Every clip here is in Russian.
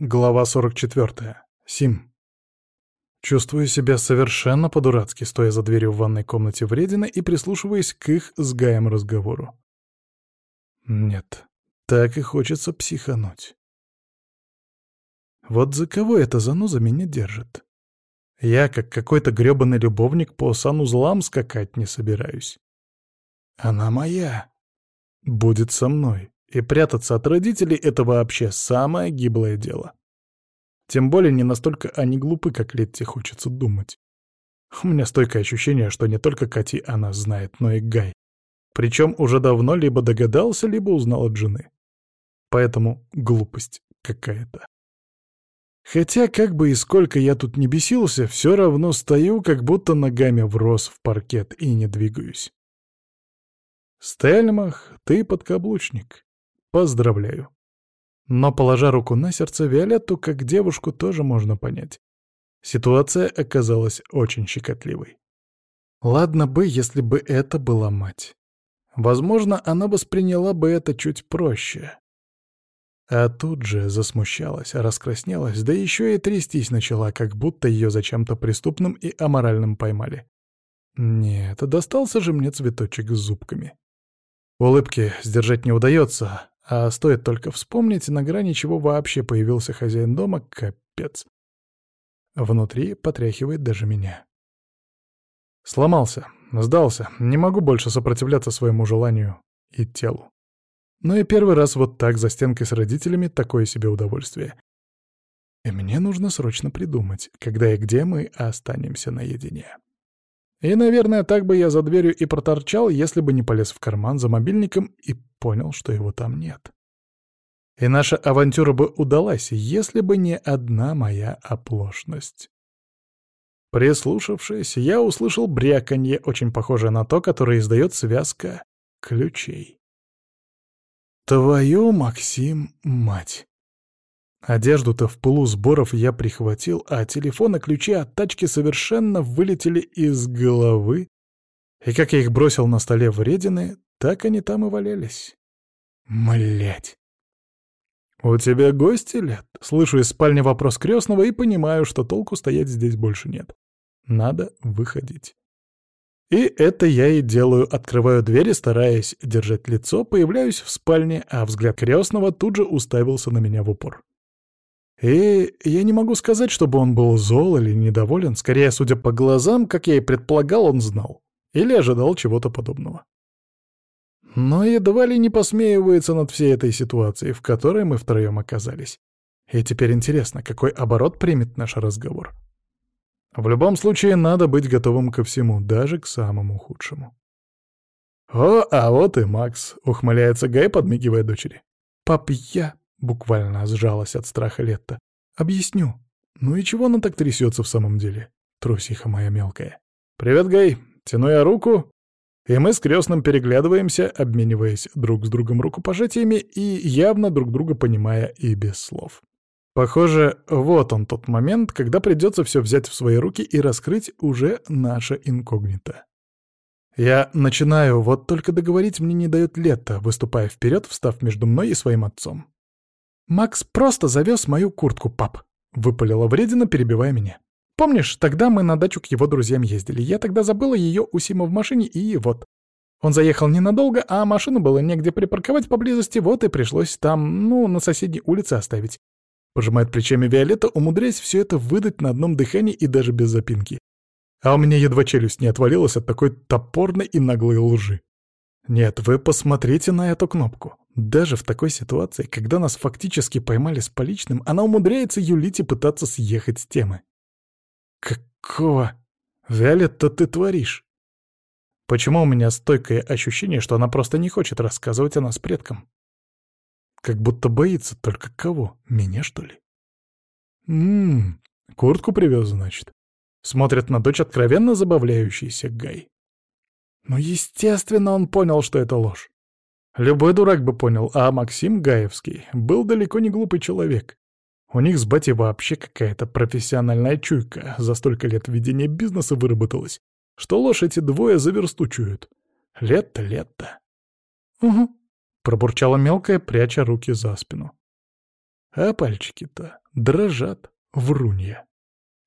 Глава 44. Сим. Чувствую себя совершенно по-дурацки, стоя за дверью в ванной комнате Вредина и прислушиваясь к их с Гаем разговору. Нет, так и хочется психануть. Вот за кого эта заноза меня держит? Я, как какой-то грёбаный любовник, по санузлам скакать не собираюсь. Она моя. Будет со мной. И прятаться от родителей — это вообще самое гиблое дело. Тем более не настолько они глупы, как Летти хочется думать. У меня стойкое ощущение, что не только Кати она знает, но и Гай. Причем уже давно либо догадался, либо узнал от жены. Поэтому глупость какая-то. Хотя, как бы и сколько я тут не бесился, все равно стою, как будто ногами врос в паркет и не двигаюсь. Стельмах, ты подкаблучник. Поздравляю. Но, положа руку на сердце, Виолетту как девушку тоже можно понять. Ситуация оказалась очень щекотливой. Ладно бы, если бы это была мать. Возможно, она восприняла бы это чуть проще. А тут же засмущалась, раскраснелась, да еще и трястись начала, как будто ее за чем-то преступным и аморальным поймали. Нет, достался же мне цветочек с зубками. Улыбки сдержать не удается, а стоит только вспомнить, на грани чего вообще появился хозяин дома, капец. Внутри потряхивает даже меня. Сломался, сдался, не могу больше сопротивляться своему желанию и телу. Но и первый раз вот так за стенкой с родителями такое себе удовольствие. И мне нужно срочно придумать, когда и где мы останемся наедине. И, наверное, так бы я за дверью и проторчал, если бы не полез в карман за мобильником и понял, что его там нет. И наша авантюра бы удалась, если бы не одна моя оплошность. Прислушавшись, я услышал бряканье, очень похожее на то, которое издает связка ключей. «Твою, Максим, мать!» Одежду-то в пылу сборов я прихватил, а телефон и ключи от тачки совершенно вылетели из головы, и как я их бросил на столе вредины, так они там и валялись. Млять. «У тебя гости, Лет?» Слышу из спальни вопрос крестного и понимаю, что толку стоять здесь больше нет. Надо выходить. И это я и делаю, открываю дверь и, стараясь держать лицо, появляюсь в спальне, а взгляд крестного тут же уставился на меня в упор. И я не могу сказать, чтобы он был зол или недоволен, скорее, судя по глазам, как я и предполагал, он знал. Или ожидал чего-то подобного. Но едва ли не посмеивается над всей этой ситуацией, в которой мы втроем оказались. И теперь интересно, какой оборот примет наш разговор. В любом случае, надо быть готовым ко всему, даже к самому худшему. «О, а вот и Макс», — ухмыляется Гай, подмигивая дочери. «Пап, я...» — буквально сжалась от страха Летта. «Объясню. Ну и чего она так трясется в самом деле? Трусиха моя мелкая». «Привет, Гай. Тяну я руку, и мы с крестным переглядываемся, обмениваясь друг с другом рукопожатиями и явно друг друга понимая и без слов. Похоже, вот он тот момент, когда придется все взять в свои руки и раскрыть уже наше инкогнито. Я начинаю, вот только договорить мне не дает лето, выступая вперед, встав между мной и своим отцом. «Макс просто завез мою куртку, пап», — выпалила вредина, перебивая меня. «Помнишь, тогда мы на дачу к его друзьям ездили. Я тогда забыла ее у Сима в машине, и вот. Он заехал ненадолго, а машину было негде припарковать поблизости, вот и пришлось там, ну, на соседней улице оставить». Пожимает плечами Виолетта, умудряясь все это выдать на одном дыхании и даже без запинки. А у меня едва челюсть не отвалилась от такой топорной и наглой лжи. Нет, вы посмотрите на эту кнопку. Даже в такой ситуации, когда нас фактически поймали с поличным, она умудряется юлить и пытаться съехать с темы. Какого? Виолетта, ты творишь? Почему у меня стойкое ощущение, что она просто не хочет рассказывать о нас предкам? Как будто боится только кого? Меня, что ли? Ммм, куртку привез, значит. Смотрит на дочь откровенно забавляющийся Гай. Ну, естественно, он понял, что это ложь. Любой дурак бы понял, а Максим Гаевский был далеко не глупый человек. У них с батей вообще какая-то профессиональная чуйка за столько лет ведения бизнеса выработалась, что ложь эти двое заверстучуют. Лето, лето. Угу, пробурчала мелкая, пряча руки за спину. А пальчики-то дрожат врунья.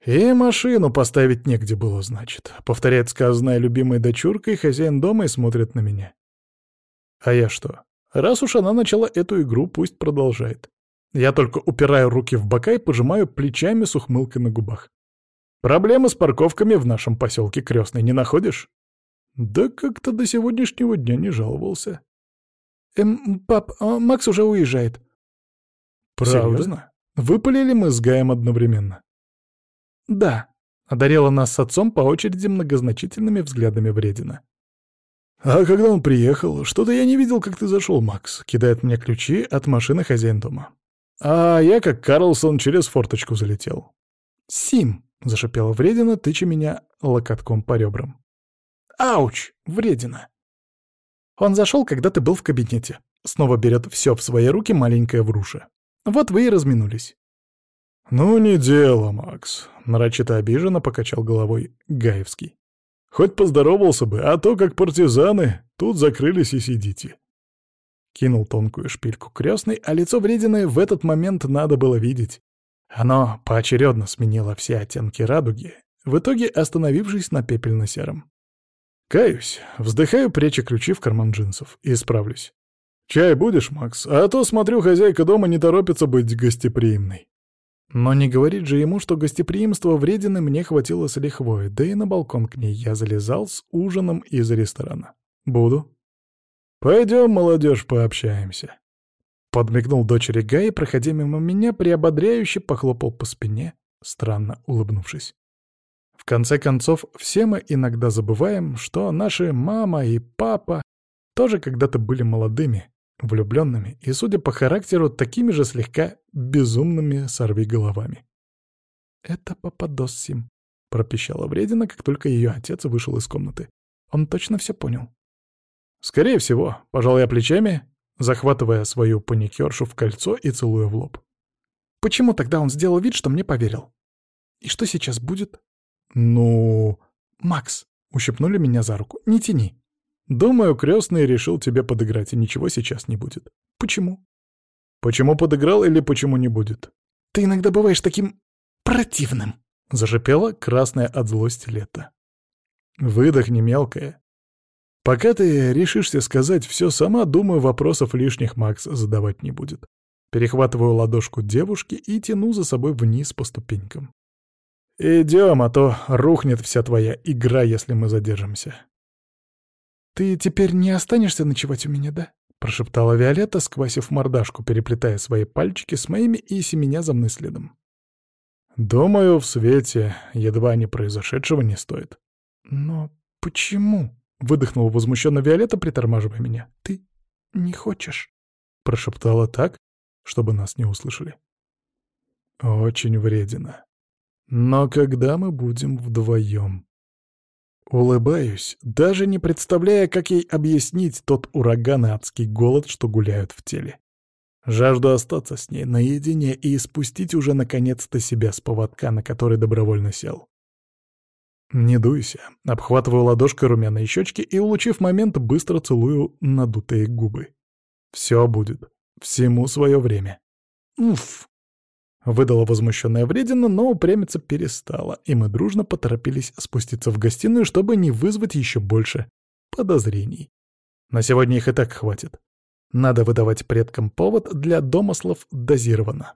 И машину поставить негде было, значит. Повторяет сказанное любимой дочуркой, хозяин дома и смотрит на меня. А я что? Раз уж она начала эту игру, пусть продолжает. Я только упираю руки в бока и пожимаю плечами с ухмылкой на губах. Проблемы с парковками в нашем поселке Крестный не находишь? Да как-то до сегодняшнего дня не жаловался. Эм, пап, а Макс уже уезжает. Правда? Серьезно? Выпалили мы с Гаем одновременно. Да, одарила нас с отцом по очереди многозначительными взглядами вредина. «А когда он приехал? Что-то я не видел, как ты зашел, Макс», — кидает мне ключи от машины хозяин дома. А я, как Карлсон, через форточку залетел. «Сим!» — зашипела вредина, тыча меня локотком по ребрам. «Ауч! Вредина!» Он зашел, когда ты был в кабинете. Снова берет все в свои руки маленькая вруша. Вот вы и разминулись. «Ну, не дело, Макс», — нарочито обиженно покачал головой Гаевский. Хоть поздоровался бы, а то, как партизаны, тут закрылись и сидите. Кинул тонкую шпильку крестный, а лицо врединое в этот момент надо было видеть. Оно поочередно сменило все оттенки радуги, в итоге остановившись на пепельно-сером. Каюсь, вздыхаю, пряча ключи в карман джинсов, и справлюсь. «Чай будешь, Макс? А то, смотрю, хозяйка дома не торопится быть гостеприимной». Но не говорит же ему, что гостеприимство вредины мне хватило с лихвой, да и на балкон к ней я залезал с ужином из ресторана. Буду. Пойдем, молодежь, пообщаемся. Подмигнул дочери Гай, проходя мимо меня, приободряюще похлопал по спине, странно улыбнувшись. В конце концов, все мы иногда забываем, что наши мама и папа тоже когда-то были молодыми, влюбленными и, судя по характеру, такими же слегка безумными сорвиголовами. «Это попадос Сим», — пропищала Вредина, как только ее отец вышел из комнаты. «Он точно все понял». «Скорее всего», — пожал я плечами, захватывая свою паникершу в кольцо и целуя в лоб. «Почему тогда он сделал вид, что мне поверил? И что сейчас будет?» «Ну...» «Макс!» — ущипнули меня за руку. «Не тяни!» Думаю, крестный решил тебе подыграть, и ничего сейчас не будет. Почему? Почему подыграл или почему не будет? Ты иногда бываешь таким противным, зашипела красная от злости лето. Выдохни, мелкая. Пока ты решишься сказать все сама, думаю, вопросов лишних Макс задавать не будет. Перехватываю ладошку девушки и тяну за собой вниз по ступенькам. Идем, а то рухнет вся твоя игра, если мы задержимся. «Ты теперь не останешься ночевать у меня, да?» — прошептала Виолетта, сквасив мордашку, переплетая свои пальчики с моими и семеня за мной следом. «Думаю, в свете едва не произошедшего не стоит». «Но почему?» — выдохнула возмущенно Виолетта, притормаживая меня. «Ты не хочешь?» — прошептала так, чтобы нас не услышали. «Очень вредина. Но когда мы будем вдвоем?» Улыбаюсь, даже не представляя, как ей объяснить тот ураган и адский голод, что гуляют в теле. Жажду остаться с ней наедине и испустить уже наконец-то себя с поводка, на который добровольно сел. Не дуйся, обхватываю ладошкой румяные щечки и, улучив момент, быстро целую надутые губы. Все будет. Всему свое время. Уф! Выдала возмущенная вредина, но упрямиться перестала, и мы дружно поторопились спуститься в гостиную, чтобы не вызвать еще больше подозрений. На сегодня их и так хватит. Надо выдавать предкам повод для домыслов дозированно.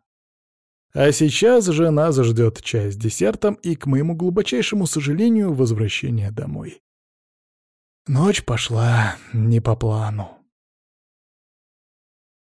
А сейчас же нас ждет чай с десертом и, к моему глубочайшему сожалению, возвращение домой. Ночь пошла не по плану.